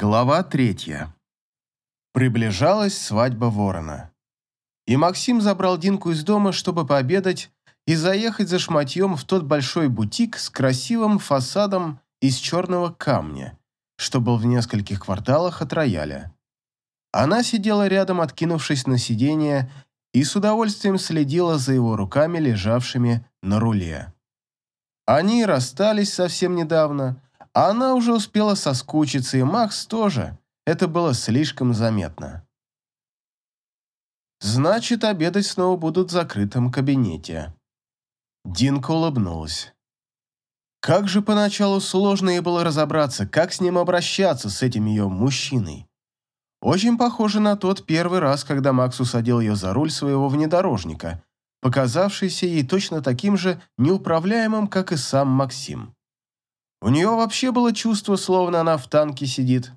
Глава третья. Приближалась свадьба Ворона. И Максим забрал Динку из дома, чтобы пообедать и заехать за шматьем в тот большой бутик с красивым фасадом из черного камня, что был в нескольких кварталах от рояля. Она сидела рядом, откинувшись на сиденье, и с удовольствием следила за его руками, лежавшими на руле. Они расстались совсем недавно – а она уже успела соскучиться, и Макс тоже. Это было слишком заметно. Значит, обедать снова будут в закрытом кабинете. Динка улыбнулась. Как же поначалу сложно ей было разобраться, как с ним обращаться, с этим ее мужчиной. Очень похоже на тот первый раз, когда Макс усадил ее за руль своего внедорожника, показавшийся ей точно таким же неуправляемым, как и сам Максим. У нее вообще было чувство, словно она в танке сидит.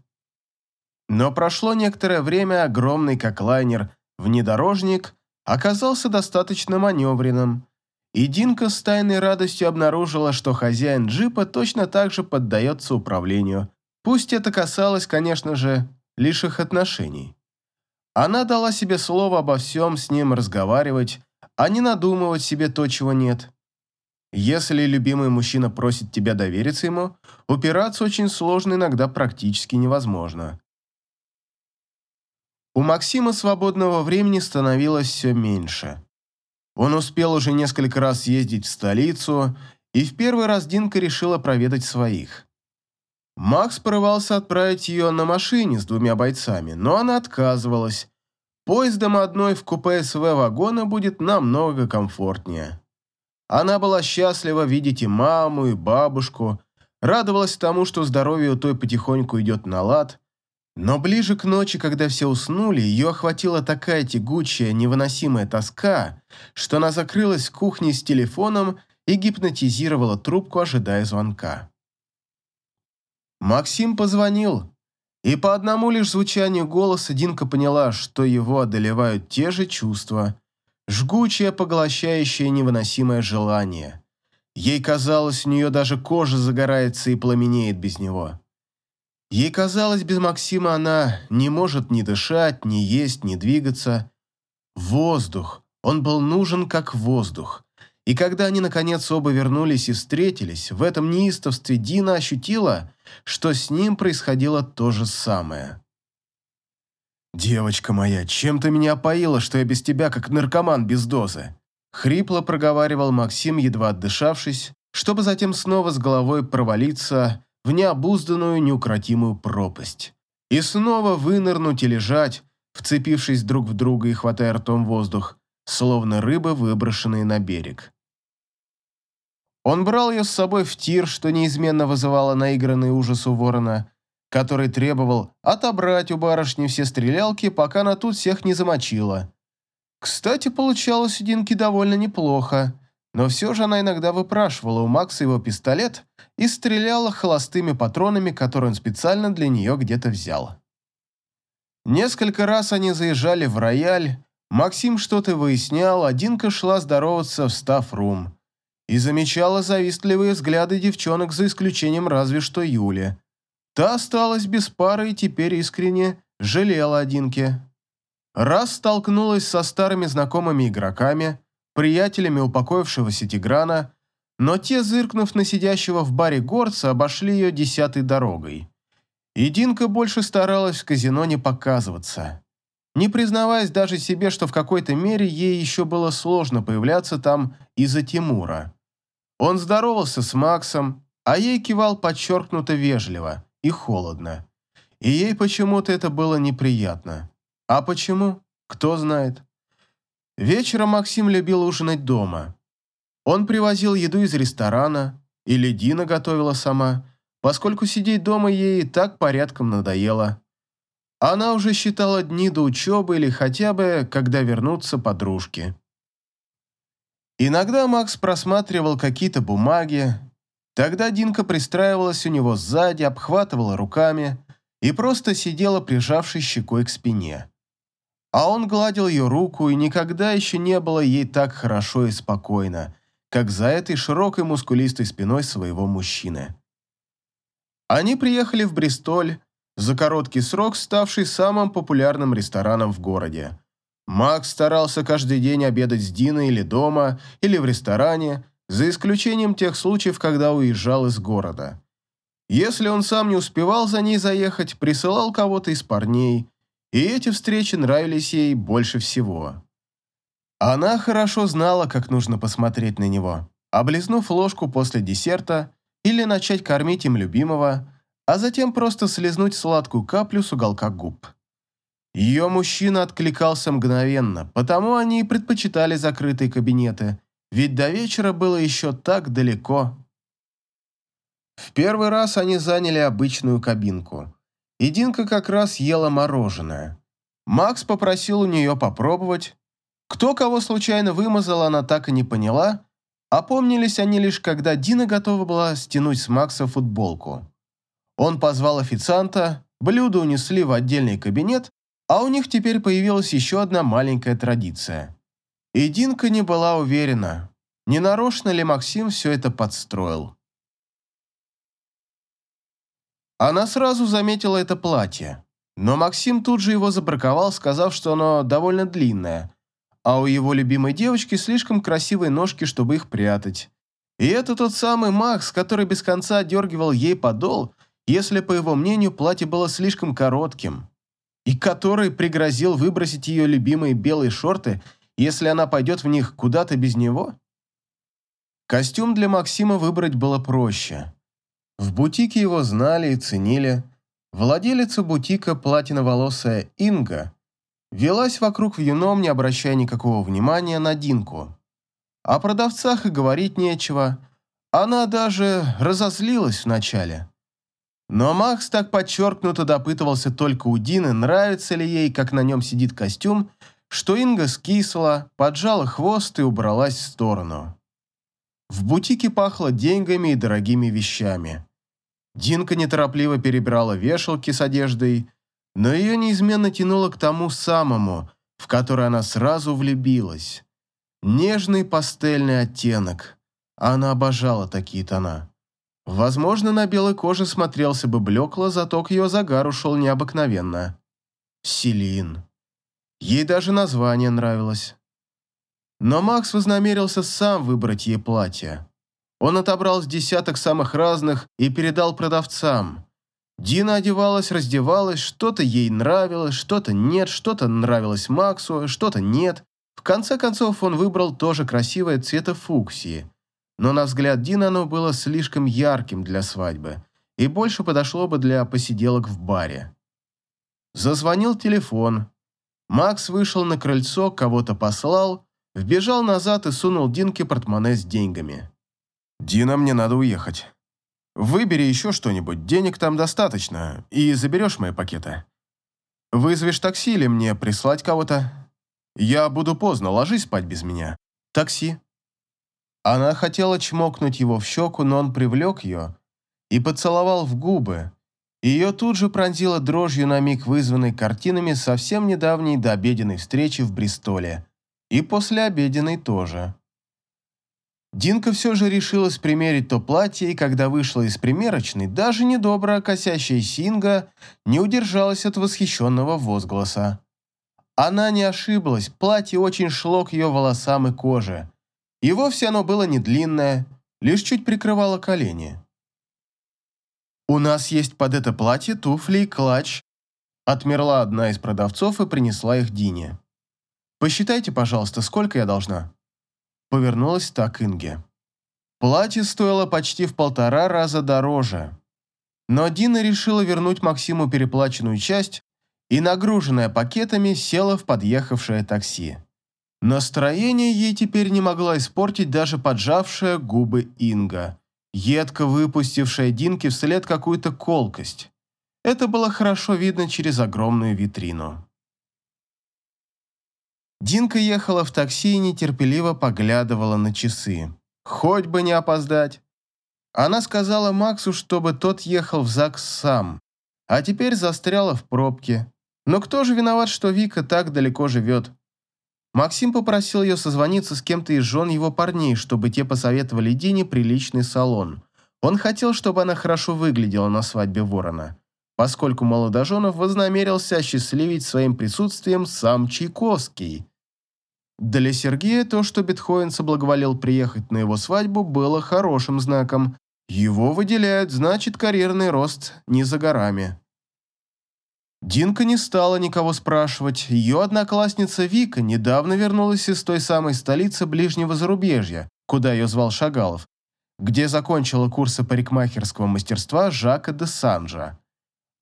Но прошло некоторое время, огромный как лайнер внедорожник оказался достаточно маневренным, и Динка с тайной радостью обнаружила, что хозяин джипа точно так же поддается управлению. Пусть это касалось, конечно же, лишь их отношений. Она дала себе слово обо всем с ним разговаривать, а не надумывать себе то, чего нет. Если любимый мужчина просит тебя довериться ему, упираться очень сложно, иногда практически невозможно. У Максима свободного времени становилось все меньше. Он успел уже несколько раз съездить в столицу, и в первый раз Динка решила проведать своих. Макс порывался отправить ее на машине с двумя бойцами, но она отказывалась. Поездом одной в купе СВ вагона будет намного комфортнее. Она была счастлива видеть и маму, и бабушку, радовалась тому, что здоровье у той потихоньку идет на лад, но ближе к ночи, когда все уснули, ее охватила такая тягучая, невыносимая тоска, что она закрылась в кухне с телефоном и гипнотизировала трубку, ожидая звонка. Максим позвонил, и по одному лишь звучанию голоса Динка поняла, что его одолевают те же чувства, жгучее, поглощающее невыносимое желание. Ей казалось, у нее даже кожа загорается и пламенеет без него. Ей казалось, без Максима она не может ни дышать, ни есть, ни двигаться. Воздух. Он был нужен как воздух. И когда они, наконец, оба вернулись и встретились, в этом неистовстве Дина ощутила, что с ним происходило то же самое. «Девочка моя, чем ты меня опоила, что я без тебя как наркоман без дозы?» Хрипло проговаривал Максим, едва отдышавшись, чтобы затем снова с головой провалиться в необузданную, неукротимую пропасть. И снова вынырнуть и лежать, вцепившись друг в друга и хватая ртом воздух, словно рыбы, выброшенные на берег. Он брал ее с собой в тир, что неизменно вызывало наигранный ужас у ворона, который требовал отобрать у барышни все стрелялки, пока она тут всех не замочила. Кстати, получалось у Динки довольно неплохо, но все же она иногда выпрашивала у Макса его пистолет и стреляла холостыми патронами, которые он специально для нее где-то взял. Несколько раз они заезжали в рояль, Максим что-то выяснял, а Динка шла здороваться в стаф-рум и замечала завистливые взгляды девчонок за исключением разве что Юли – Та осталась без пары и теперь искренне жалела о. Раз столкнулась со старыми знакомыми игроками, приятелями упокоившегося Тиграна, но те, зыркнув на сидящего в баре горца, обошли ее десятой дорогой. И Динка больше старалась в казино не показываться, не признаваясь даже себе, что в какой-то мере ей еще было сложно появляться там из-за Тимура. Он здоровался с Максом, а ей кивал подчеркнуто вежливо – и холодно. И ей почему-то это было неприятно. А почему? Кто знает. Вечером Максим любил ужинать дома. Он привозил еду из ресторана, или Дина готовила сама, поскольку сидеть дома ей и так порядком надоело. Она уже считала дни до учебы или хотя бы, когда вернутся подружки. Иногда Макс просматривал какие-то бумаги, Тогда Динка пристраивалась у него сзади, обхватывала руками и просто сидела, прижавшись щекой к спине. А он гладил ее руку, и никогда еще не было ей так хорошо и спокойно, как за этой широкой мускулистой спиной своего мужчины. Они приехали в Бристоль, за короткий срок ставший самым популярным рестораном в городе. Макс старался каждый день обедать с Диной или дома, или в ресторане, за исключением тех случаев, когда уезжал из города. Если он сам не успевал за ней заехать, присылал кого-то из парней, и эти встречи нравились ей больше всего. Она хорошо знала, как нужно посмотреть на него, облизнув ложку после десерта или начать кормить им любимого, а затем просто слезнуть сладкую каплю с уголка губ. Ее мужчина откликался мгновенно, потому они и предпочитали закрытые кабинеты, ведь до вечера было еще так далеко. В первый раз они заняли обычную кабинку. И Динка как раз ела мороженое. Макс попросил у нее попробовать. Кто кого случайно вымазал, она так и не поняла. Опомнились они лишь, когда Дина готова была стянуть с Макса футболку. Он позвал официанта, блюдо унесли в отдельный кабинет, а у них теперь появилась еще одна маленькая традиция. И Динка не была уверена, не нарочно ли Максим все это подстроил. Она сразу заметила это платье, но Максим тут же его забраковал, сказав, что оно довольно длинное, а у его любимой девочки слишком красивые ножки, чтобы их прятать. И это тот самый Макс, который без конца дергивал ей подол, если, по его мнению, платье было слишком коротким, и который пригрозил выбросить ее любимые белые шорты, если она пойдет в них куда-то без него? Костюм для Максима выбрать было проще. В бутике его знали и ценили. Владелица бутика, платиноволосая Инга, велась вокруг в юном, не обращая никакого внимания на Динку. О продавцах и говорить нечего. Она даже разозлилась вначале. Но Макс так подчеркнуто допытывался только у Дины, нравится ли ей, как на нем сидит костюм, что Инга скисла, поджала хвост и убралась в сторону. В бутике пахло деньгами и дорогими вещами. Динка неторопливо перебирала вешалки с одеждой, но ее неизменно тянуло к тому самому, в который она сразу влюбилась. Нежный пастельный оттенок. Она обожала такие тона. Возможно, на белой коже смотрелся бы блекло, зато к ее загару шел необыкновенно. Селин. Ей даже название нравилось. Но Макс вознамерился сам выбрать ей платье. Он отобрал с десяток самых разных и передал продавцам. Дина одевалась, раздевалась, что-то ей нравилось, что-то нет, что-то нравилось Максу, что-то нет. В конце концов он выбрал тоже красивое цвета фуксии. Но на взгляд Дина оно было слишком ярким для свадьбы и больше подошло бы для посиделок в баре. Зазвонил телефон. Макс вышел на крыльцо, кого-то послал, вбежал назад и сунул Динке портмоне с деньгами. «Дина, мне надо уехать. Выбери еще что-нибудь, денег там достаточно, и заберешь мои пакеты. Вызовешь такси или мне прислать кого-то? Я буду поздно, ложись спать без меня. Такси». Она хотела чмокнуть его в щеку, но он привлек ее и поцеловал в губы. Ее тут же пронзила дрожью на миг вызванной картинами совсем недавней дообеденной встречи в Бристоле. И послеобеденной тоже. Динка все же решилась примерить то платье, и когда вышла из примерочной, даже недобро косящая Синга не удержалась от восхищенного возгласа. Она не ошиблась, платье очень шло к ее волосам и коже. И вовсе оно было не длинное, лишь чуть прикрывало колени. «У нас есть под это платье туфли и клатч», отмерла одна из продавцов и принесла их Дине. «Посчитайте, пожалуйста, сколько я должна?» Повернулась так Инге. Платье стоило почти в полтора раза дороже. Но Дина решила вернуть Максиму переплаченную часть и, нагруженная пакетами, села в подъехавшее такси. Настроение ей теперь не могла испортить даже поджавшая губы Инга, едко выпустившая Динке вслед какую-то колкость. Это было хорошо видно через огромную витрину. Динка ехала в такси и нетерпеливо поглядывала на часы. Хоть бы не опоздать. Она сказала Максу, чтобы тот ехал в ЗАГС сам, а теперь застряла в пробке. Но кто же виноват, что Вика так далеко живет? Максим попросил ее созвониться с кем-то из жен его парней, чтобы те посоветовали Дине приличный салон. Он хотел, чтобы она хорошо выглядела на свадьбе Ворона. поскольку молодоженов вознамерился осчастливить своим присутствием сам Чайковский. Для Сергея то, что Бетховен соблаговолил приехать на его свадьбу, было хорошим знаком. Его выделяют, значит, карьерный рост не за горами. Динка не стала никого спрашивать. Ее одноклассница Вика недавно вернулась из той самой столицы ближнего зарубежья, куда ее звал Шагалов, где закончила курсы парикмахерского мастерства Жака де Санжа.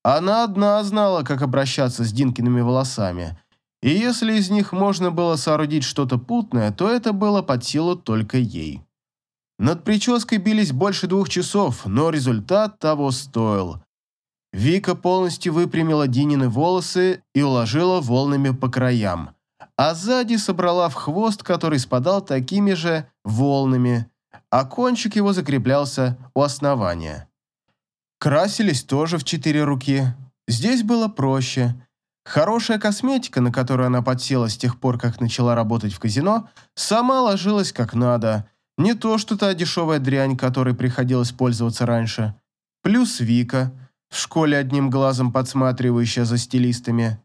Она одна знала, как обращаться с Динкиными волосами, и если из них можно было соорудить что-то путное, то это было под силу только ей. Над прической бились больше двух часов, но результат того стоил. Вика полностью выпрямила Динины волосы и уложила волнами по краям, а сзади собрала в хвост, который спадал такими же волнами, а кончик его закреплялся у основания. Красились тоже в четыре руки. Здесь было проще. Хорошая косметика, на которую она подсела с тех пор, как начала работать в казино, сама ложилась как надо. Не то что та дешевая дрянь, которой приходилось пользоваться раньше. Плюс Вика – в школе одним глазом подсматривающая за стилистами.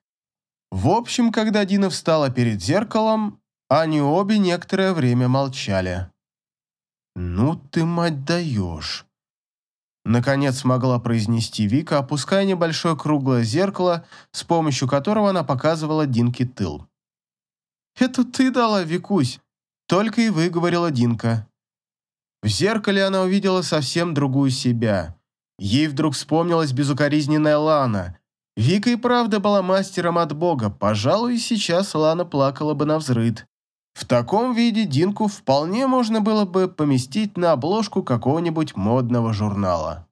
В общем, когда Дина встала перед зеркалом, они обе некоторое время молчали. «Ну ты, мать, даешь!» Наконец смогла произнести Вика, опуская небольшое круглое зеркало, с помощью которого она показывала Динке тыл. «Это ты дала, Викусь!» Только и выговорила Динка. В зеркале она увидела совсем другую себя. Ей вдруг вспомнилась безукоризненная Лана. Вика и правда была мастером от бога, пожалуй, сейчас Лана плакала бы на взрыд. В таком виде Динку вполне можно было бы поместить на обложку какого-нибудь модного журнала.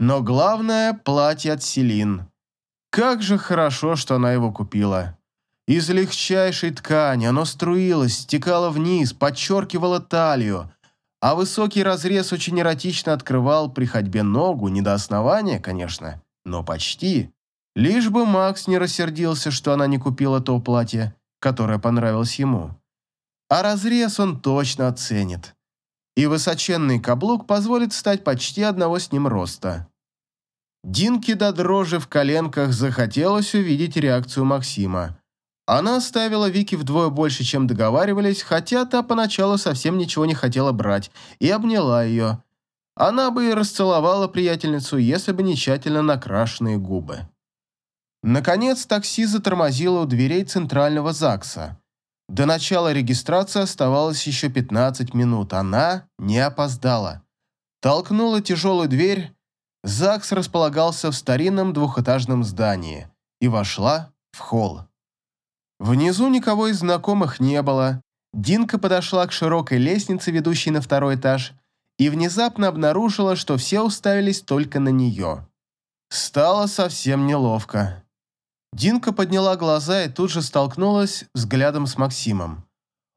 Но главное – платье от Селин. Как же хорошо, что она его купила. Из легчайшей ткани оно струилось, стекало вниз, подчеркивало талию, а высокий разрез очень эротично открывал при ходьбе ногу, не до основания, конечно, но почти. Лишь бы Макс не рассердился, что она не купила то платье, которое понравилось ему. А разрез он точно оценит. И высоченный каблук позволит стать почти одного с ним роста. Динке до дрожи в коленках захотелось увидеть реакцию Максима. Она ставила Вики вдвое больше, чем договаривались, хотя та поначалу совсем ничего не хотела брать, и обняла ее. Она бы и расцеловала приятельницу, если бы не тщательно накрашенные губы. Наконец, такси затормозило у дверей центрального ЗАГСа. До начала регистрации оставалось еще 15 минут. Она не опоздала. Толкнула тяжелую дверь. ЗАГС располагался в старинном двухэтажном здании и вошла в холл. Внизу никого из знакомых не было. Динка подошла к широкой лестнице, ведущей на второй этаж, и внезапно обнаружила, что все уставились только на нее. Стало совсем неловко. Динка подняла глаза и тут же столкнулась взглядом с Максимом.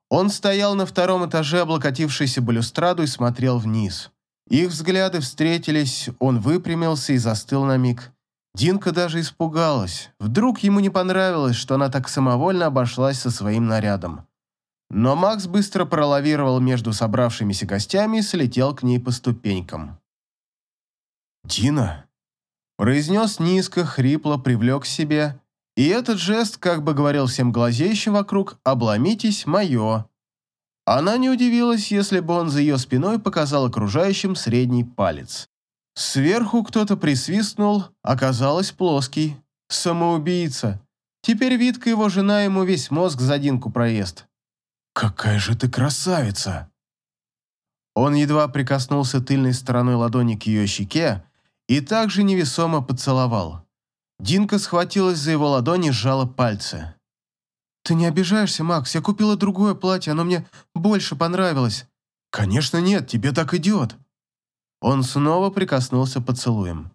Он стоял на втором этаже, облокотившийся балюстраду, и смотрел вниз. Их взгляды встретились, он выпрямился и застыл на миг. Динка даже испугалась. Вдруг ему не понравилось, что она так самовольно обошлась со своим нарядом. Но Макс быстро пролавировал между собравшимися гостями и слетел к ней по ступенькам. «Дина!» Произнес низко, хрипло, привлек к себе. И этот жест, как бы говорил всем глазеющим вокруг, «обломитесь, мое». Она не удивилась, если бы он за ее спиной показал окружающим средний палец. Сверху кто-то присвистнул, оказалось плоский. Самоубийца. Теперь Витка его жена ему весь мозг за Динку проест. «Какая же ты красавица!» Он едва прикоснулся тыльной стороной ладони к ее щеке и также невесомо поцеловал. Динка схватилась за его ладони и сжала пальцы. «Ты не обижаешься, Макс? Я купила другое платье, оно мне больше понравилось». «Конечно нет, тебе так идет». Он снова прикоснулся поцелуем.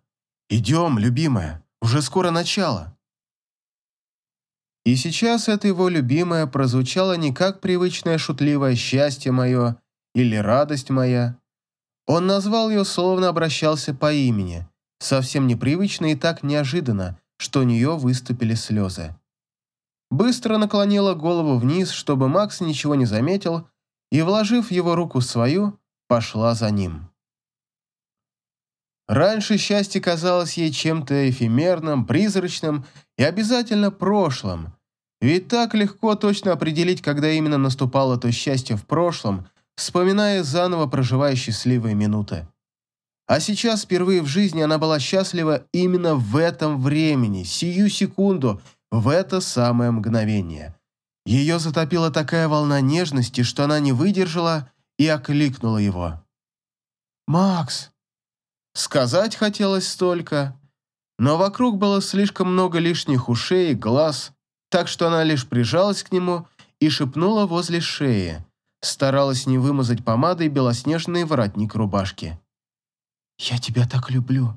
«Идем, любимая, уже скоро начало». И сейчас это его любимое прозвучало не как привычное шутливое «счастье мое» или «радость моя». Он назвал ее, словно обращался по имени, совсем непривычно и так неожиданно, что у нее выступили слезы. Быстро наклонила голову вниз, чтобы Макс ничего не заметил, и, вложив его руку в свою, пошла за ним. Раньше счастье казалось ей чем-то эфемерным, призрачным и обязательно прошлым. Ведь так легко точно определить, когда именно наступало то счастье в прошлом, вспоминая заново проживая счастливые минуты. А сейчас впервые в жизни она была счастлива именно в этом времени, сию секунду, в это самое мгновение. Ее затопила такая волна нежности, что она не выдержала и окликнула его. «Макс!» Сказать хотелось столько, но вокруг было слишком много лишних ушей и глаз, так что она лишь прижалась к нему и шепнула возле шеи, старалась не вымазать помадой белоснежный воротник рубашки. «Я тебя так люблю».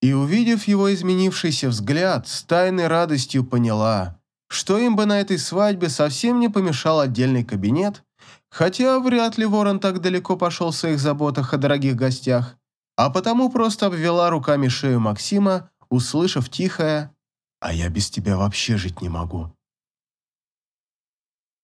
И, увидев его изменившийся взгляд, с тайной радостью поняла, что им бы на этой свадьбе совсем не помешал отдельный кабинет, Хотя вряд ли Ворон так далеко пошел в своих заботах о дорогих гостях, а потому просто обвела руками шею Максима, услышав тихое «А я без тебя вообще жить не могу».